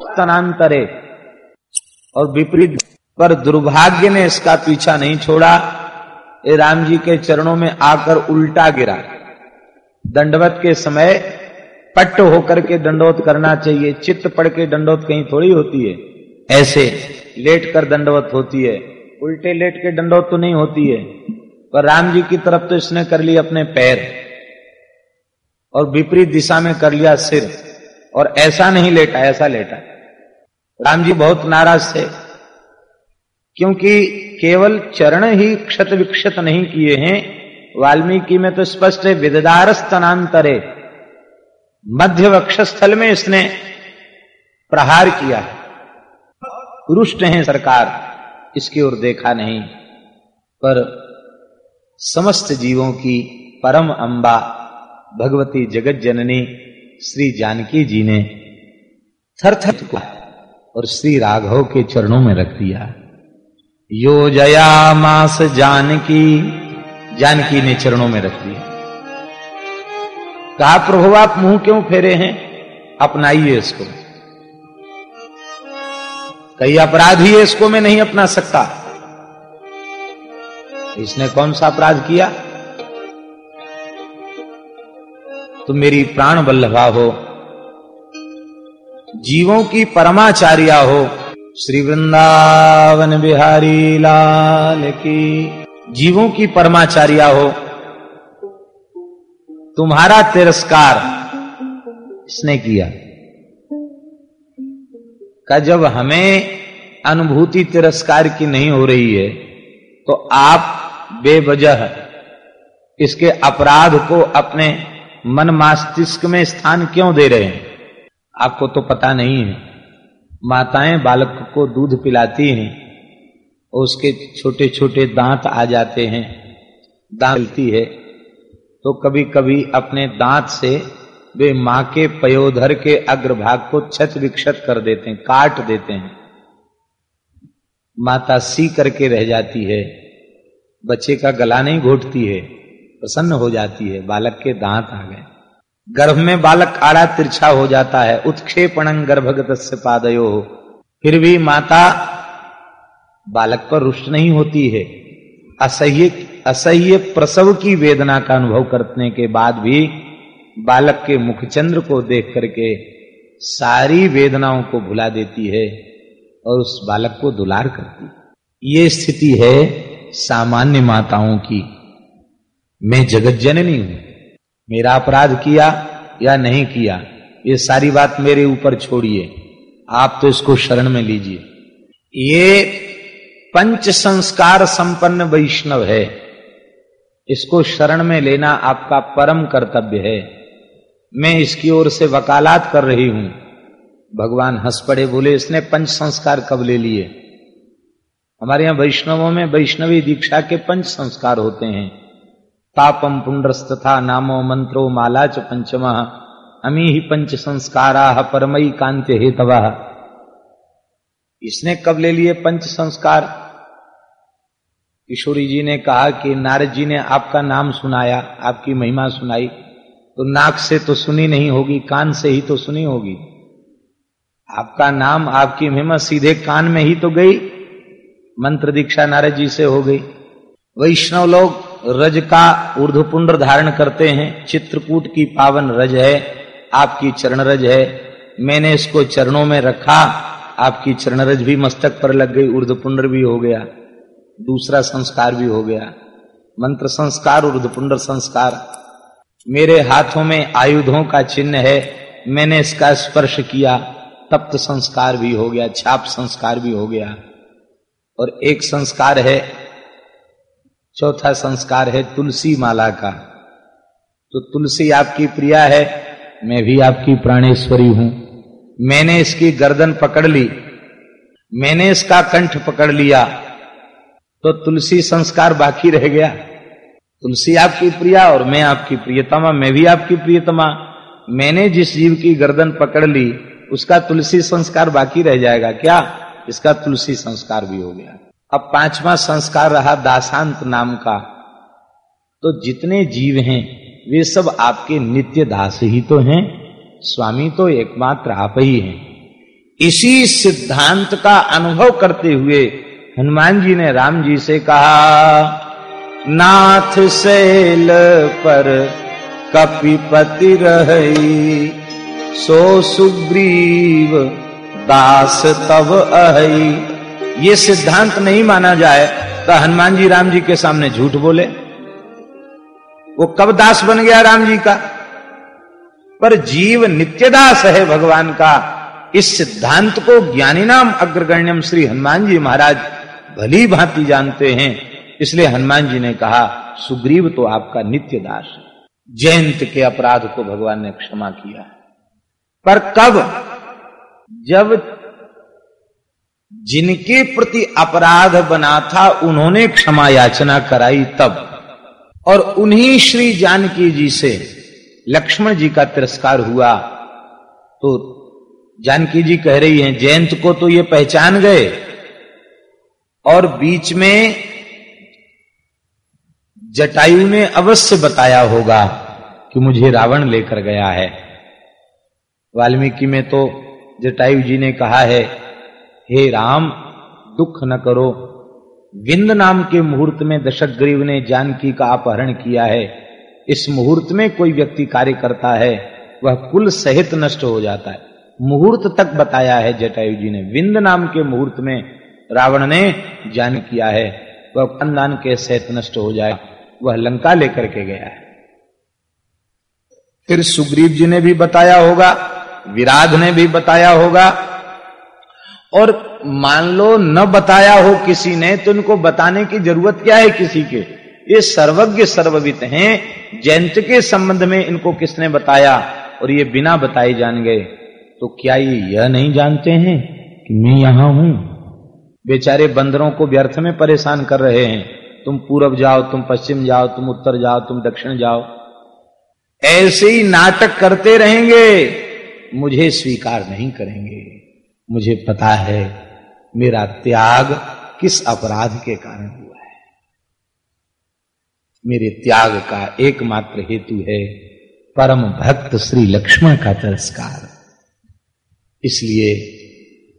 तनांतरे और विपरीत पर दुर्भाग्य ने इसका पीछा नहीं छोड़ा। ये राम जी के चरणों में आकर उल्टा गिरा। दंडवत के समय पट्ट होकर के दंडवत करना चाहिए। चित्त पड़ के दंडवत कहीं थोड़ी होती है। ऐसे लेट कर दंडवत होती है। उल्टे लेट के दंडवत तो नहीं होती है। पर राम जी की तरफ़ तो इसने कर लिया अपने पैर और विपरीत दिशा में कर लिया सिर। और ऐसा नहीं लेटा, ऐसा लेटा। राम जी बहुत नाराज़ थे, क्योंकि केवल चरण ही क्षत विक्षत नहीं किए हैं। वाल्मीकि में तो स्पष्ट है विदार स्तनांतरे मध्य वक्षस्थल में इसने प्रहार किया है। रुष्ट है सरकार, इसकी ओर देखा नहीं, पर समस्त जीवों की परम अंबा, भगवती जगत जननी श्री जानकी जी ने थर थर को और श्री राघव के चरणों में रख दिया। यो जया मास जानकी जानकी ने चरणों में रख दिया। कहा, प्रभु, आप मुँह क्यों फेरे हैं? अपनाइए इसको। कई अपराधी है इसको मैं नहीं अपना सकता। इसने कौन सा अपराध किया? तुम मेरी प्राण बल्लभा हो। जीवों की परमाचार्या हो। श्री वृंदावन बिहारी लाल की जीवों की परमाचार्या हो। तुम्हारा तिरस्कार इसने किया? का जब हमें अनुभूति तिरस्कार की नहीं हो रही है तो आप बेवजह इसके अपराध को अपने मन मस्तिष्क में स्थान क्यों दे रहे हैं? आपको तो पता नहीं है। माताएँ बालक को दूध पिलाती हैं, उसके छोटे छोटे दांत आ जाते हैं दांतती है। तो कभी कभी अपने दांत से वे माँ के पयोधर के अग्रभाग को छत विक्षत कर देते हैं, काट देते हैं। माता सी करके रह जाती है, बच्चे का गला नहीं घोटती है। प्रसन्न हो जाती है, बालक के दांत आ गए। गर्भ में बालक आड़ा तिरछा हो जाता है, उत्क्षेपण गर्भगत पादयो। फिर भी माता बालक पर रुष्ट नहीं होती है। असह्य असह्य प्रसव की वेदना का अनुभव करने के बाद भी बालक के मुखचंद्र को देख करके सारी वेदनाओं को भुला देती है और उस बालक को दुलार करती ये स्थिति है सामान्य माताओं की। मैं जगत जननी हूँ। मेरा अपराध किया या नहीं किया, ये सारी बात मेरे ऊपर छोड़िए। आप तो इसको शरण में लीजिए। ये पंच संस्कार संपन्न वैष्णव है। इसको शरण में लेना आपका परम कर्तव्य है। मैं इसकी ओर से वकालत कर रही हूँ। भगवान हंस पड़े, बोले, इसने पंच संस्कार कब ले लिए? हमारे यहाँ वैष्णवों में वैष्णवी दीक्षा के पंच संस्कार होते हैं। तापम पुंड्रस्तथा नामो मंत्रो माला च पंचम, अमी ही पंच संस्कारा परमई कांत्य हेतवा इसने कब ले लिए पंच संस्कार किशोरी जी ने कहा कि नारद जी ने आपका नाम सुनाया, आपकी महिमा सुनाई। तो नाक से तो सुनी नहीं होगी, कान से ही तो सुनी होगी। आपका नाम, आपकी महिमा सीधे कान में ही तो गई। मंत्र दीक्षा नारद जी से हो गई। वैष्णव लोग रज का ऊर्धपुंड धारण करते हैं। चित्रकूट की पावन रज है, आपकी चरण रज है। मैंने इसको चरणों में रखा, आपकी चरण रज भी मस्तक पर लग गई ऊर्धपुंड भी हो गया। दूसरा संस्कार भी हो गया। मंत्र संस्कार ऊर्धपुंड संस्कार। मेरे हाथों में आयुधों का चिन्ह है, मैंने इसका स्पर्श किया। तप्त संस्कार भी हो गया, छाप संस्कार भी हो गया। और एक संस्कार है चौथा संस्कार है तुलसी माला का। तो तुलसी आपकी प्रिया है, मैं भी आपकी प्राणेश्वरी हूँ। मैंने इसकी गर्दन पकड़ ली, मैंने इसका कंठ पकड़ लिया तो तुलसी संस्कार बाकी रह गया। तुलसी आपकी प्रिया और मैं आपकी प्रियतमा, मैं भी आपकी प्रियतमा। मैंने जिस जीव की गर्दन पकड़ ली, उसका तुलसी संस्कार बाकी रह जाएगा। क्या? इसका तुलसी संस्कार भी हो गया। अब पांचवा संस्कार रहा दासांत नाम का। तो जितने जीव हैं, वे सब आपके नित्य दास ही तो हैं, स्वामी तो एकमात्र आप ही हैं। इसी सिद्धांत का अनुभव करते हुए हनुमान जी ने राम जी से कहा, नाथ शैल पर कपिपति रही सो सुग्रीव दास तब अहि ये सिद्धांत नहीं माना जाए तो हनुमान जी राम जी के सामने झूठ बोले। वो कब दास बन गया राम जी का? पर जीव नित्य दास है भगवान का। इस सिद्धांत को ज्ञानी नाम अग्रगण्यम श्री हनुमान जी महाराज भली भांति जानते हैं। इसलिए हनुमान जी ने कहा, सुग्रीव तो आपका नित्य दास है। जयंत के अपराध को भगवान ने क्षमा किया। पर कब? जब जिनके प्रति अपराध बना था, उन्होंने क्षमा याचना कराई तब। और उन्हीं श्री जानकी जी से लक्ष्मण जी का तिरस्कार हुआ। तो जानकी जी कह रही हैं, जयंत को तो ये पहचान गए। और बीच में जटायु ने अवश्य बताया होगा कि मुझे रावण लेकर गया है। वाल्मीकि में तो जटायु जी ने कहा है हे राम, दुख न करो। विंद नाम के मुहूर्त में दशक ग्रीव ने जानकी का अपहरण किया है। इस मुहूर्त में कोई व्यक्ति कार्य करता है, वह कुल सहित नष्ट हो जाता है। मुहूर्त तक बताया है जटायु जी ने। विंद नाम के मुहूर्त में रावण ने जान किया है। वह खानदान के सहित नष्ट हो जाए, वह लंका लेकर के गया है। फिर सुग्रीव जी ने भी बताया होगा, विराध ने भी बताया होगा और मान लो न बताया हो किसी ने तो इनको बताने की ज़रूरत क्या है किसी के? ये सर्वज्ञ सर्ववित हैं। जयंत के संबंध में इनको किसने बताया? और ये बिना बताए जान गए। तो क्या ये यह नहीं जानते हैं कि मैं यहाँ हूँ? बेचारे बंदरों को व्यर्थ में परेशान कर रहे हैं। तुम पूरब जाओ, तुम पश्चिम जाओ, तुम उत्तर जाओ, तुम दक्षिण जाओ। ऐसे ही नाटक करते रहेंगे। मुझे स्वीकार नहीं करेंगे। मुझे पता है मेरा त्याग किस अपराध के कारण हुआ है। मेरे त्याग का एकमात्र हेतु है परम भक्त श्री लक्ष्मण का तिरस्कार। इसलिए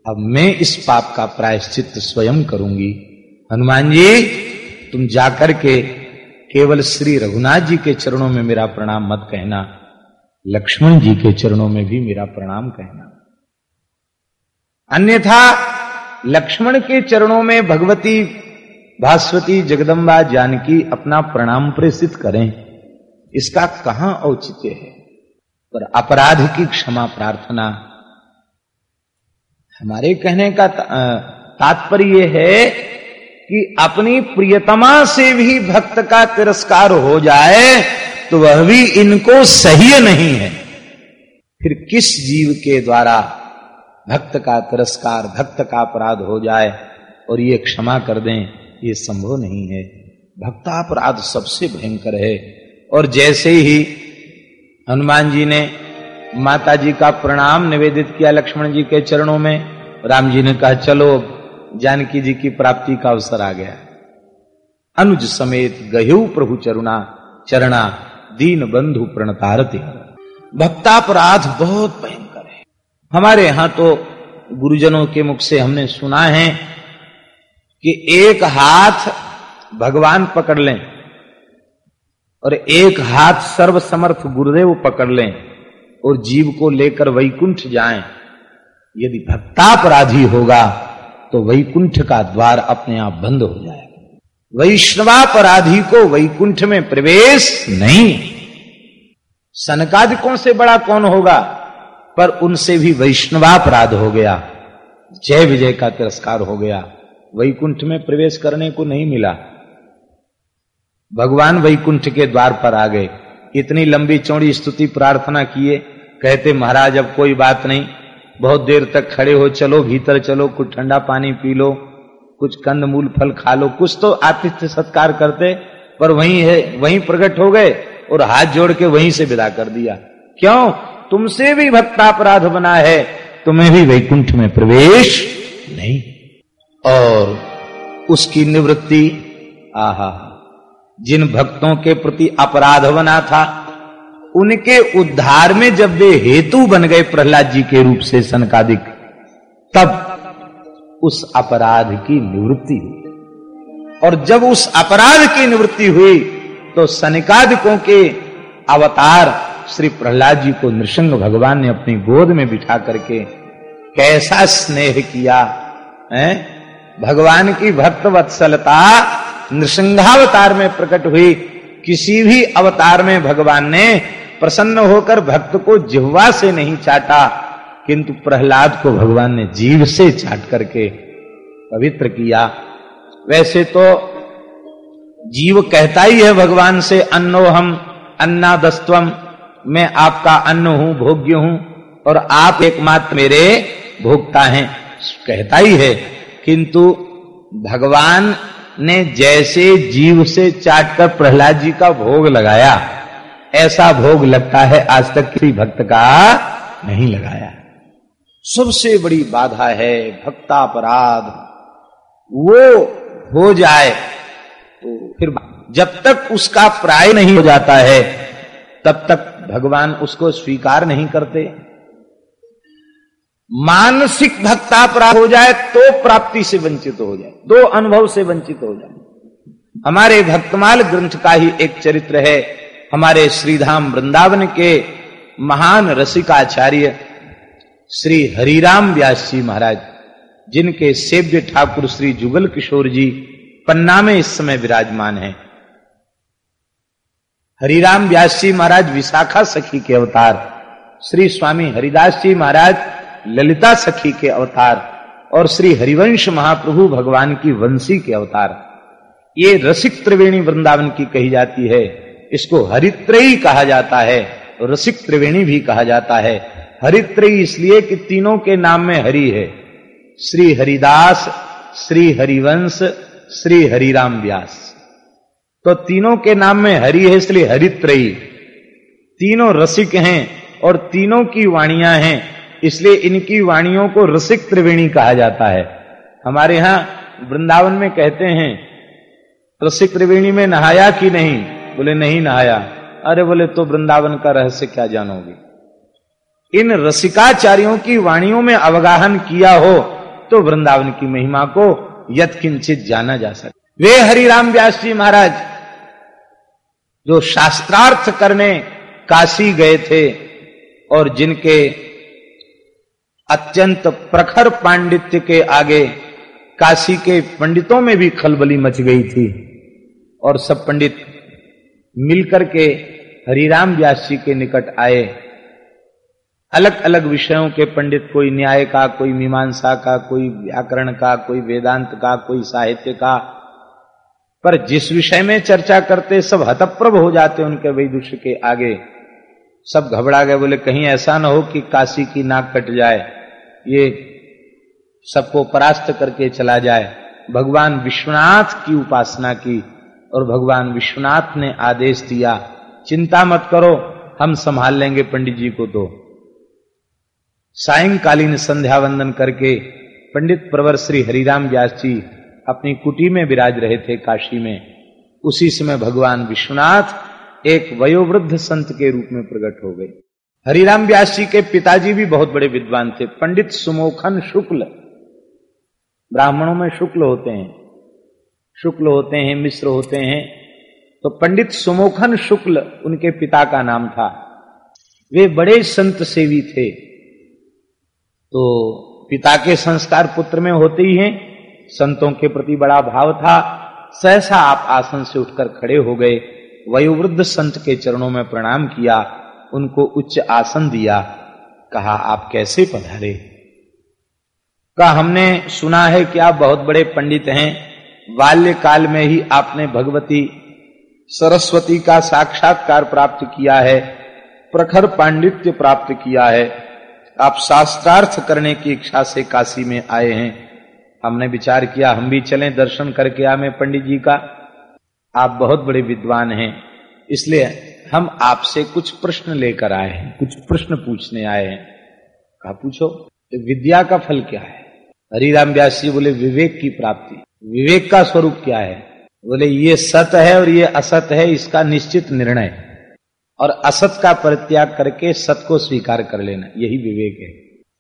अब मैं इस पाप का प्रायश्चित स्वयं करूँगी। हनुमान जी, तुम जाकर के केवल श्री रघुनाथ जी के चरणों में मेरा प्रणाम मत कहना। लक्ष्मण जी के चरणों में भी मेरा प्रणाम कहना। अन्यथा लक्ष्मण के चरणों में भगवती भास्वती जगदम्बा जानकी अपना प्रणाम प्रेषित करें। इसका कहाँ औचित्य है? पर अपराध की क्षमा प्रार्थना। हमारे कहने का तात्पर्य है कि अपनी प्रियतमा से भी भक्त का तिरस्कार हो जाए तो वह भी इनको सही नहीं है। फिर किस जीव के द्वारा भक्त का तिरस्कार, भक्त का अपराध हो जाए और ये क्षमा कर दें, ये संभव नहीं है। भक्तापराध सबसे भयंकर है। और जैसे ही हनुमान जी ने माता जी का प्रणाम निवेदित किया लक्ष्मण जी के चरणों में, राम जी ने कहा, चलो, जानकी जी की प्राप्ति का अवसर आ गया। अनुज समेत गहु प्रभु चरुणा, चरणा दीन बंधु प्रणतारती। भक्तापराध बहुत भयंकर हमारे यहाँ तो गुरुजनों के मुख से हमने सुना है कि एक हाथ भगवान पकड़ लें और एक हाथ सर्वसमर्थ गुरुदेव पकड़ लें और जीव को लेकर वैकुंठ जाएँ। यदि भक्तापराधी होगा तो वैकुंठ का द्वार अपने आप बंद हो जाएगा। वैष्णवापराधी को वैकुंठ में प्रवेश नहीं। सनकादिकों से बड़ा कौन होगा? पर उनसे भी वैष्णवापराध हो गया। जय विजय का तिरस्कार हो गया। वैकुंठ में प्रवेश करने को नहीं मिला। भगवान वैकुंठ के द्वार पर आ गए। इतनी लंबी चौड़ी स्तुति प्रार्थना किए। कहते, महाराज, अब कोई बात नहीं। बहुत देर तक खड़े हो, चलो, भीतर चलो, कुछ ठंडा पानी पी लो, कुछ कंद मूल फल खा लो। कुछ तो आतिथ्य सत्कार करते, पर वहीं है, वहीं प्रकट हो गए और हाथ जोड़ के वहीं से विदा कर दिया। क्यों? तुमसे भी भक्तापराध बना है। तुम्हें भी वैकुंठ में प्रवेश नहीं। और उसकी निवृत्ति, आहा, जिन भक्तों के प्रति अपराध बना था, उनके उद्धार में जब वे हेतु बन गए प्रहलाद जी के रूप से सनकादिक, तब उस अपराध की निवृत्ति हुई। और जब उस अपराध की निवृत्ति हुई तो सनकादिकों के अवतार श्री प्रहलाद जी को नृसिंह भगवान ने अपनी गोद में बिठा करके कैसा स्नेह किया, है? भगवान की भक्त वत्सलता नृसिंहावतार में प्रकट हुई। किसी भी अवतार में भगवान ने प्रसन्न होकर भक्त को जिह्वा से नहीं चाटा, किंतु प्रहलाद को भगवान ने जीव से चाट करके पवित्र किया। वैसे तो जीव कहता ही है भगवान से, अन्नो हम अन्नादस्तम मैं आपका अन्न हूँ, भोग्य हूँ और आप एकमात्र मेरे भोगता हैं। कहता ही है, किंतु भगवान ने जैसे जीव से चाटकर प्रहलाद जी का भोग लगाया, ऐसा भोग लगता है आज तक किसी भक्त का नहीं लगाया। सबसे बड़ी बाधा है भक्तापराध। वो हो जाए तो फिर जब तक उसका प्राय नहीं हो जाता है, तब तक भगवान उसको स्वीकार नहीं करते। मानसिक भक्ता प्राप्त हो जाए तो प्राप्ति से वंचित हो जाए, दो अनुभव से वंचित हो जाए। हमारे भक्तमाल ग्रंथ का ही एक चरित्र है, हमारे श्रीधाम वृंदावन के महान रसिकाचार्य श्री हरिराम व्यास जी महाराज, जिनके सेव्य ठाकुर श्री जुगल किशोर जी पन्ना में इस समय विराजमान है। हरिराम व्यास जी महाराज विशाखा सखी के अवतार, श्री स्वामी हरिदास जी महाराज ललिता सखी के अवतार और श्री हरिवंश महाप्रभु भगवान की वंशी के अवतार। ये रसिक त्रिवेणी वृंदावन की कही जाती है। इसको हरित्रयी कहा जाता है रसिक त्रिवेणी भी कहा जाता है। हरित्रयी इसलिए कि तीनों के नाम में हरि है। श्री हरिदास, श्री हरिवंश, श्री हरिराम व्यास। तो तीनों के नाम में हरि है, इसलिए हरित्रयी। तीनों रसिक हैं और तीनों की वाणियाँ हैं, इसलिए इनकी वाणियों को रसिक त्रिवेणी कहा जाता है। हमारे यहाँ वृंदावन में कहते हैं, रसिक त्रिवेणी में नहाया कि नहीं? बोले, नहीं नहाया। अरे बोले तो वृंदावन का रहस्य क्या जानोगे? इन रसिकाचार्यों की वाणियों में अवगाहन किया हो तो वृंदावन की महिमा को यथकिंचित जाना जा सके। वे हरिराम व्यास जी महाराज जो शास्त्रार्थ करने काशी गए थे और जिनके अत्यंत प्रखर पांडित्य के आगे काशी के पंडितों में भी खलबली मच गई थी और सब पंडित मिलकर के हरिराम व्यास जी के निकट आए। अलग अलग विषयों के पंडित, कोई न्याय का, कोई मीमांसा का, कोई व्याकरण का, कोई वेदांत का, कोई साहित्य का पर जिस विषय में चर्चा करते सब हतप्रभ हो जाते उनके वैदुष्य के आगे। सब घबरा गए, बोले, कहीं ऐसा ना हो कि काशी की नाक कट जाए, ये सबको परास्त करके चला जाए। भगवान विश्वनाथ की उपासना की और भगवान विश्वनाथ ने आदेश दिया, चिंता मत करो, हम संभाल लेंगे पंडित जी को तो। सायंकालीन संध्या वंदन करके पंडित प्रवर श्री हरिराम व्यास जी अपनी कुटी में विराज रहे थे काशी में। उसी समय भगवान विश्वनाथ एक वयोवृद्ध संत के रूप में प्रकट हो गए। हरिराम व्यास जी के पिताजी भी बहुत बड़े विद्वान थे। पंडित सुमोखन शुक्ल। ब्राह्मणों में शुक्ल होते हैं। शुक्ल होते हैं, मिश्र होते हैं। तो पंडित सुमोखन शुक्ल उनके पिता का नाम था। वे बड़े संत सेवी थे। तो पिता के संस्कार पुत्र में होते ही हैं। संतों के प्रति बड़ा भाव था। सहसा आप आसन से उठकर खड़े हो गए। वयोवृद्ध संत के चरणों में प्रणाम किया। उनको उच्च आसन दिया। कहा, आप कैसे पधारे? कहा, हमने सुना है कि आप बहुत बड़े पंडित हैं। बाल्य काल में ही आपने भगवती सरस्वती का साक्षात्कार प्राप्त किया है। प्रखर पांडित्य प्राप्त किया है। आप शास्त्रार्थ करने की इच्छा से काशी में आए हैं। हमने विचार किया, हम भी चलें दर्शन करके आए पंडित जी का। आप बहुत बड़े विद्वान हैं, इसलिए हम आपसे कुछ प्रश्न लेकर आए हैं, कुछ प्रश्न पूछने आए हैं। कहा, पूछो तो विद्या का फल क्या है? हरिराम व्यास जी बोले, विवेक की प्राप्ति। विवेक का स्वरूप क्या है? बोले, ये सत है और ये असत है, इसका निश्चित निर्णय। और असत का परित्याग करके सत को स्वीकार कर लेना, यही विवेक है।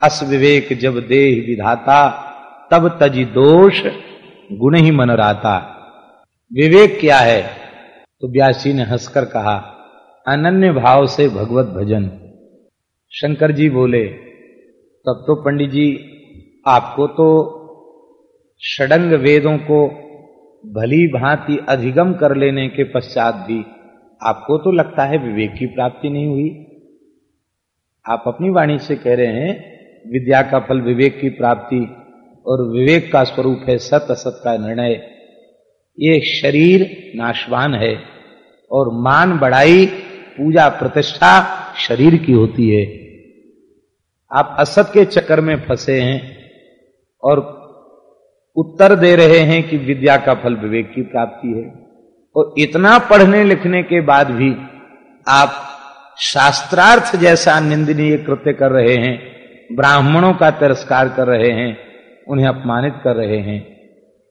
अस विवेक जब देह विधाता तब तजी दोष गुण ही मन राता। विवेक क्या है? तो व्यासी ने हंसकर कहा, अनन्य भाव से भगवत भजन। शंकर जी बोले, तब तो पंडित जी, आपको तो षडंग वेदों को भली भांति अधिगम कर लेने के पश्चात भी आपको तो लगता है विवेक की प्राप्ति नहीं हुई। आप अपनी वाणी से कह रहे हैं, विद्या का फल विवेक की प्राप्ति और विवेक का स्वरूप है सत असत का निर्णय। ये शरीर नाशवान है और मान बढ़ाई, पूजा प्रतिष्ठा शरीर की होती है। आप असत के चक्कर में फंसे हैं और उत्तर दे रहे हैं कि विद्या का फल विवेक की प्राप्ति है। और इतना पढ़ने लिखने के बाद भी आप शास्त्रार्थ जैसा निंदनीय कृत्य कर रहे हैं, ब्राह्मणों का तिरस्कार कर रहे हैं उन्हें अपमानित कर रहे हैं।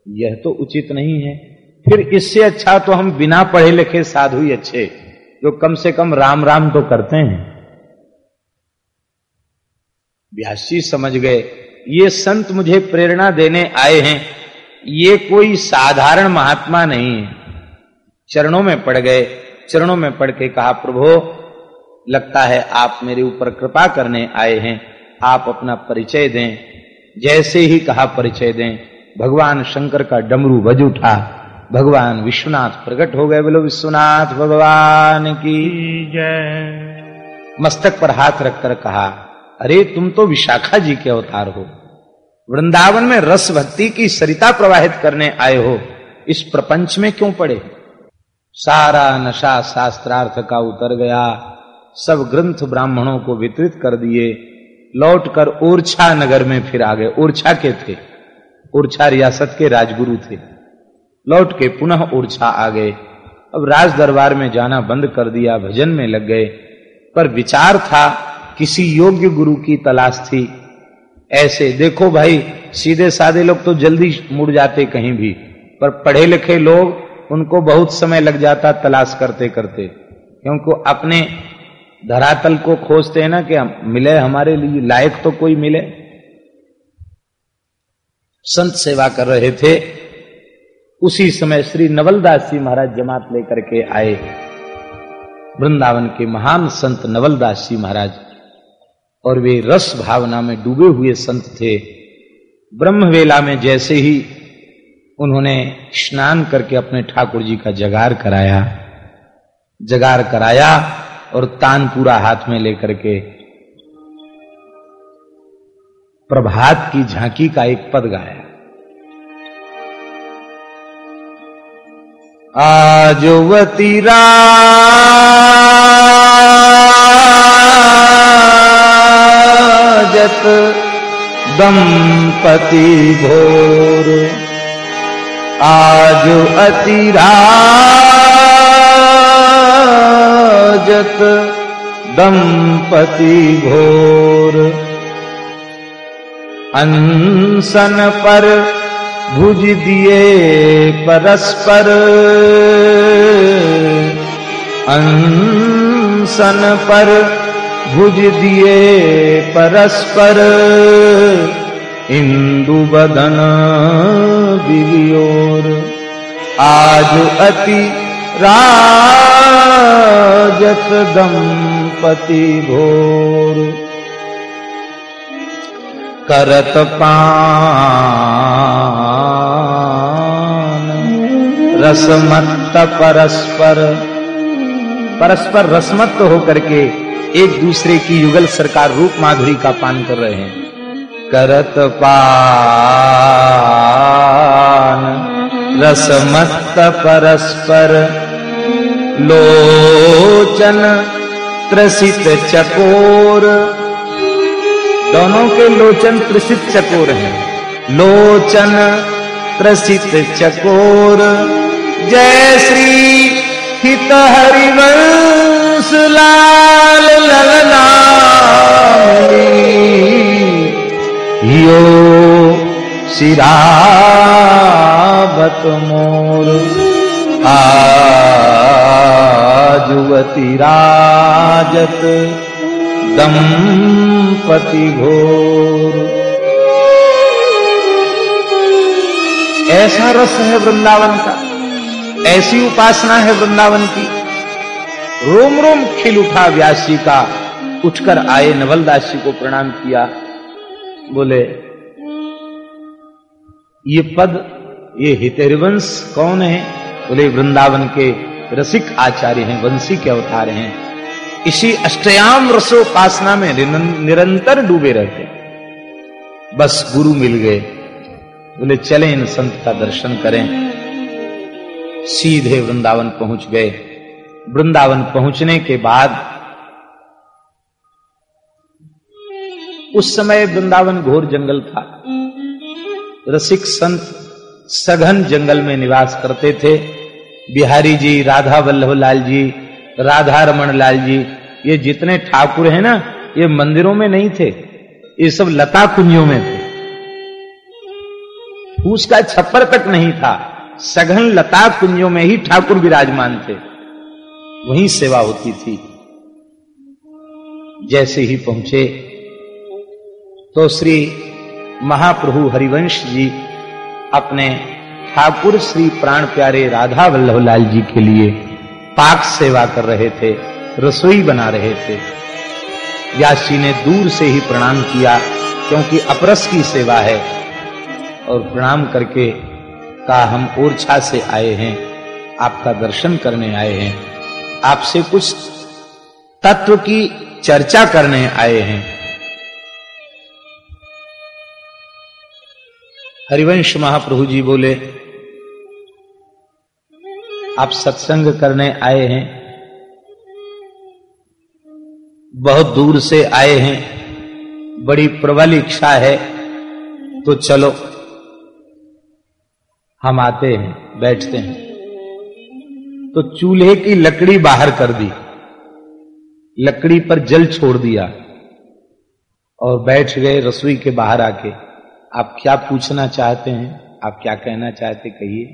यह तो उचित नहीं है। फिर इससे अच्छा तो हम बिना पढ़े लिखे साधु ही अच्छे, जो कम से कम राम राम तो करते हैं। व्यासी समझ गए, ये संत मुझे प्रेरणा देने आए हैं। ये कोई साधारण महात्मा नहीं है। चरणों में पड़ गए, चरणों में पढ़ के कहा, प्रभु, लगता है आप मेरे ऊपर कृपा करने आए हैं। आप अपना परिचय दें जैसे ही कहा परिचय दें, भगवान शंकर का डमरू बज उठा। भगवान विश्वनाथ प्रकट हो गए, बोलो, विश्वनाथ भगवान की जय। मस्तक पर हाथ रखकर कहा, अरे, तुम तो विशाखा जी के अवतार हो। वृंदावन में रस भक्ति की सरिता प्रवाहित करने आए हो। इस प्रपंच में क्यों पड़े? सारा नशा शास्त्रार्थ का उतर गया। सब ग्रंथ ब्राह्मणों को वितरित कर दिए। लौटकर ओरछा नगर में फिर आ गए। ओरछा के थे। ओरछा रियासत के राजगुरु थे। लौट के पुनः ओरछा आ गए। अब राज दरबार में जाना बंद कर दिया, भजन में लग गए। पर विचार था, किसी योग्य गुरु की तलाश थी। ऐसे, देखो भाई, सीधे साधे लोग तो जल्दी मुड़ जाते कहीं भी। पर पढ़े लिखे लोग, उनको बहुत समय लग जाता तलाश करते करते क्योंकि अपने धरातल को खोजते हैं ना कि हम मिले हमारे लिए, लायक तो कोई मिले? संत सेवा कर रहे थे। उसी समय श्री नवलदास जी महाराज जमात लेकर के आए। वृंदावन के महान संत नवलदास जी महाराज और वे रस भावना में डूबे हुए संत थे। ब्रह्म वेला में जैसे ही उन्होंने स्नान करके अपने ठाकुर जी का जगार कराया जगार कराया और तान पूरा हाथ में लेकर के प्रभात की झांकी का एक पद गाया। आजोवती राजत दंपति भोर आज अति राजत दंपति घोर। अनसन पर भुज दिए परस्पर। अनसन पर भुज दिए परस्पर। इंदु बदन बिलियोर आज अति राजत दंपति भोर। करत पान। रसमत्त परस्पर। परस्पर रसमत्त होकर के एक दूसरे की युगल सरकार रूप माधुरी का पान कर रहे हैं। करत पान। रसमत्त परस्पर। लोचन, त्रसित चकोर। दोनों के लोचन त्रसित चकोर हैं। लोचन, त्रसित चकोर। जय श्री हित हरिवंश लाल ललना यो सिरावत मोर। आजुवती राजत दंपति घोर। ऐसा रस है वृंदावन का, ऐसी उपासना है वृंदावन की। रोम रोम खिल उठा व्यास का, उठकर आए नवलदास जी को प्रणाम किया। बोले, ये पद, ये हितरिवंश कौन है? बोले, वृंदावन के रसिक आचार्य हैं वंशी के अवतार हैं। इसी अष्टयाम रसोपासना में निरंतर डूबे रहते बस गुरु मिल गए। बोले चले इन संत का दर्शन करें। सीधे वृंदावन पहुँच गए। वृंदावन पहुँचने के बाद उस समय वृंदावन घोर जंगल था। रसिक संत सघन जंगल में निवास करते थे। बिहारी जी, राधा वल्लभ लाल जी, राधा रमन लाल जी, ये जितने ठाकुर हैं ना, ये मंदिरों में नहीं थे, ये सब लता कुंजों में थे। उसका छप्पर तक नहीं था, सघन लता कुंजों में ही ठाकुर विराजमान थे। वहीं सेवा होती थी। जैसे ही पहुँचे तो श्री महाप्रभु हरिवंश जी अपने ठाकुर श्री प्राण प्यारे राधा वल्लभ लाल जी के लिए पाक सेवा कर रहे थे, रसोई बना रहे थे। व्यास जी ने दूर से ही प्रणाम किया, क्योंकि अपरस की सेवा है। और प्रणाम करके कहा, हम ओरछा से आए हैं, आपका दर्शन करने आए हैं, आपसे कुछ तत्व की चर्चा करने आए हैं। हरिवंश महाप्रभु जी बोले, आप सत्संग करने आए हैं, बहुत दूर से आए हैं, बड़ी प्रबल इच्छा है तो चलो, हम आते हैं, बैठते हैं। तो चूल्हे की लकड़ी बाहर कर दी, लकड़ी पर जल छोड़ दिया, और बैठ गए रसोई के बाहर आके। आप क्या पूछना चाहते हैं? आप क्या कहना चाहते? कहिए।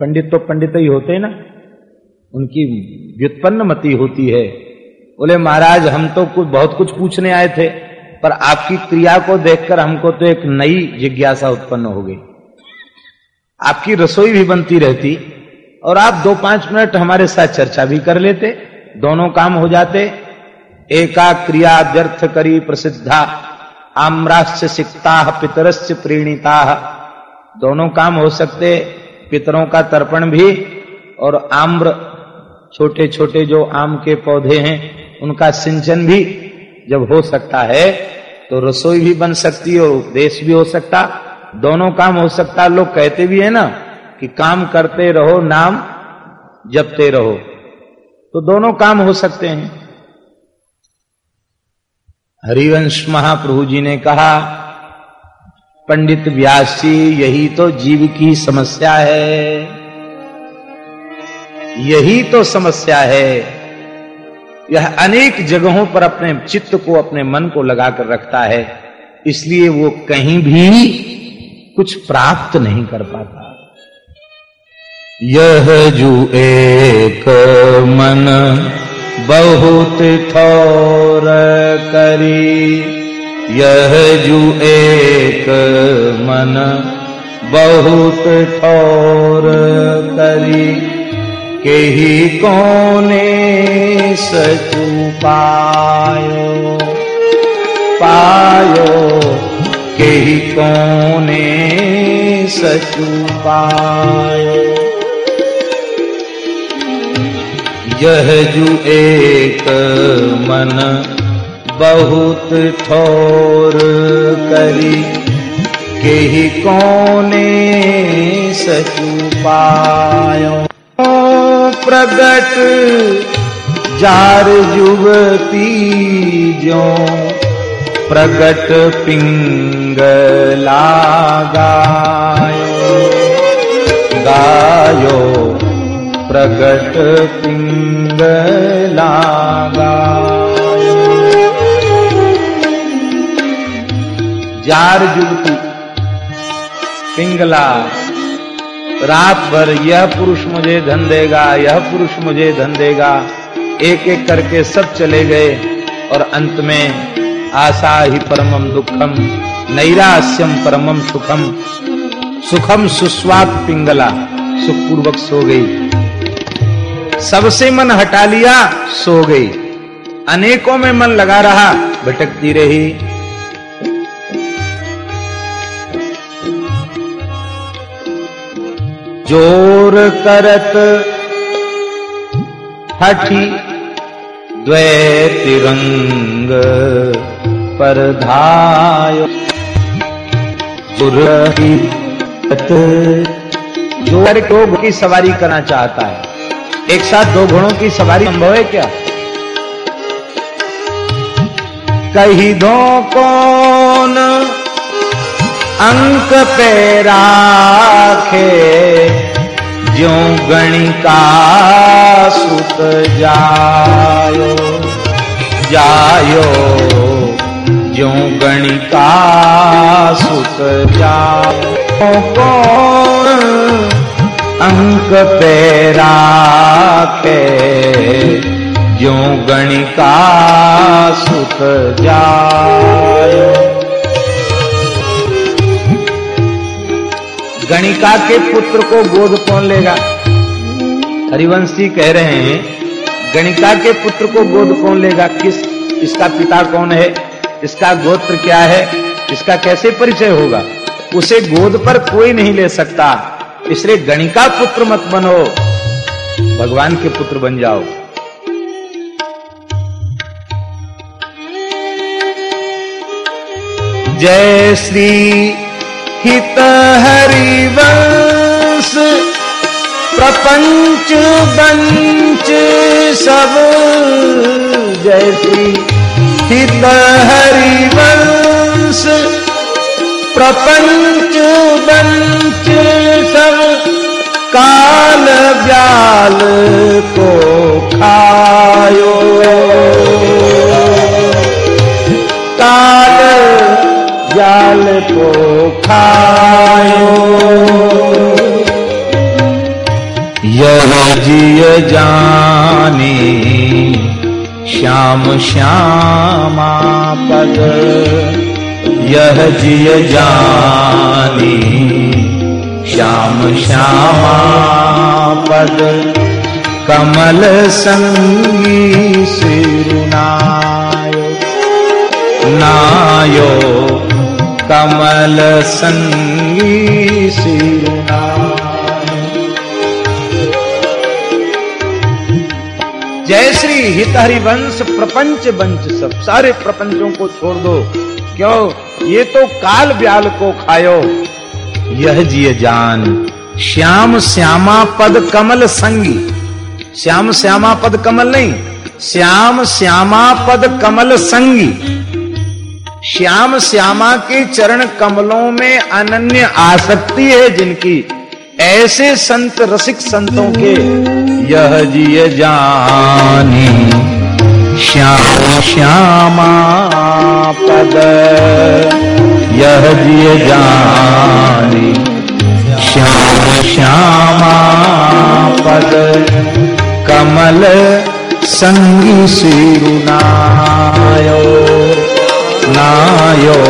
पंडित तो पंडित ही होते ना। उनकी व्युत्पन्न मति होती है। बोले, महाराज, हम तो कुछ बहुत कुछ पूछने आए थे, पर आपकी क्रिया को देखकर हमको तो एक नई जिज्ञासा उत्पन्न हो गई। आपकी रसोई भी बनती रहती, और आप दो पाँच मिनट हमारे साथ चर्चा भी कर लेते, दोनों काम हो जाते। एका क्रिया व्यर्थ करी प्रसिद्धा आम्राश्च सिक्ता पितरस्य प्रीणिता। दोनों काम हो सकते, पितरों का तर्पण भी, और आम्र छोटे छोटे जो आम के पौधे हैं, उनका सिंचन भी जब हो सकता है तो रसोई भी बन सकती है और उपदेश भी हो सकता। दोनों काम हो सकता, लोग कहते भी है ना, कि काम करते रहो, नाम जपते रहो। तो दोनों काम हो सकते हैं। हरिवंश महाप्रभु जी ने कहा, पंडित व्यास जी यही तो जीव की समस्या है। यही तो समस्या है। यह अनेक जगहों पर अपने चित्त को, अपने मन को लगाकर रखता है। इसलिए वो कहीं भी कुछ प्राप्त नहीं कर पाता। यह जो एक मन बहुत थोर करी। यह जु एक मन बहुत ठोर करी। के ही कोने सचु पायो? पायो। के ही कोने सचु पायो? यह जु एक मन बहुत ठोर करी के ही कोने सचु पायो। प्रगट जार युवती जो प्रगट पिंगला गायो गायो प्रगट पिंगला गायो जार युवती पिंगला। रात भर यह पुरुष मुझे धन देगा, यह पुरुष मुझे धन देगा। एक एक करके सब चले गए और अंत में आशा ही परमम दुखम नैरास्यम परमम सुखम। सुखम सुस्वाद पिंगला, सुखपूर्वक सो गई। सबसे मन हटा लिया, सो गई। अनेकों में मन लगा रहा, भटकती रही। ज़ोर करत हठी द्वैतिरंग पर धाय। जो दो की सवारी करना चाहता है। एक साथ दो घोड़ों की सवारी संभव है क्या? कही दो कौन अंक पे राखे जो गणिका सुत जायो जायो जो गणिका सुत जायो। कौन अंक पे जो गणिका सुत जायो गणिका के पुत्र को गोद कौन लेगा? हरिवंशी कह रहे हैं, गणिका के पुत्र को गोद कौन लेगा? किस, इसका पिता कौन है? इसका गोत्र क्या है? इसका कैसे परिचय होगा? उसे गोद पर कोई नहीं ले सकता। इसलिए गणिका पुत्र मत बनो। भगवान के पुत्र बन जाओ। जय श्री हित हरिवंश प्रपंच बंच सब। जय श्री हित हरिवंश प्रपंच बंच सब, काल, व्याल को खायो। काल जाल को खायो। यह जिय जाने, श्याम श्यामा पद। यह जिय जानी, श्याम श्यामा पद कमल संगी सिरुनायो। नायो, कमल संगी सिरुना जय श्री हित हरिवंश प्रपंच बंच सब, सारे प्रपंचों को छोड़ दो। क्यों? ये तो काल ब्याल को खायो। यह जिय जान, श्याम श्यामा पद कमल संगी। श्याम श्यामा पद कमल नहीं, श्याम श्यामा पद कमल संगी। श्याम श्यामा के चरण कमलों में अनन्य आसक्ति है जिनकी। ऐसे संत, रसिक संतों के, यह जिय जानी। श्याम, श्यामा पद, यह जिय जानी। श्याम, श्यामा पद, कमल संगी सिरुनायो नायो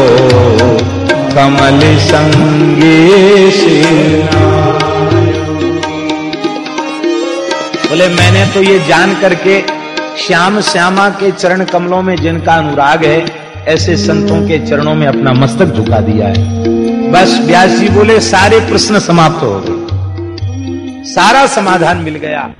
कमल संगे बोले, मैंने तो ये जान करके श्याम श्यामा के चरण कमलों में जिनका अनुराग है, ऐसे संतों के चरणों में अपना मस्तक झुका दिया है। बस व्यास जी बोले, सारे प्रश्न समाप्त हो गए। सारा समाधान मिल गया।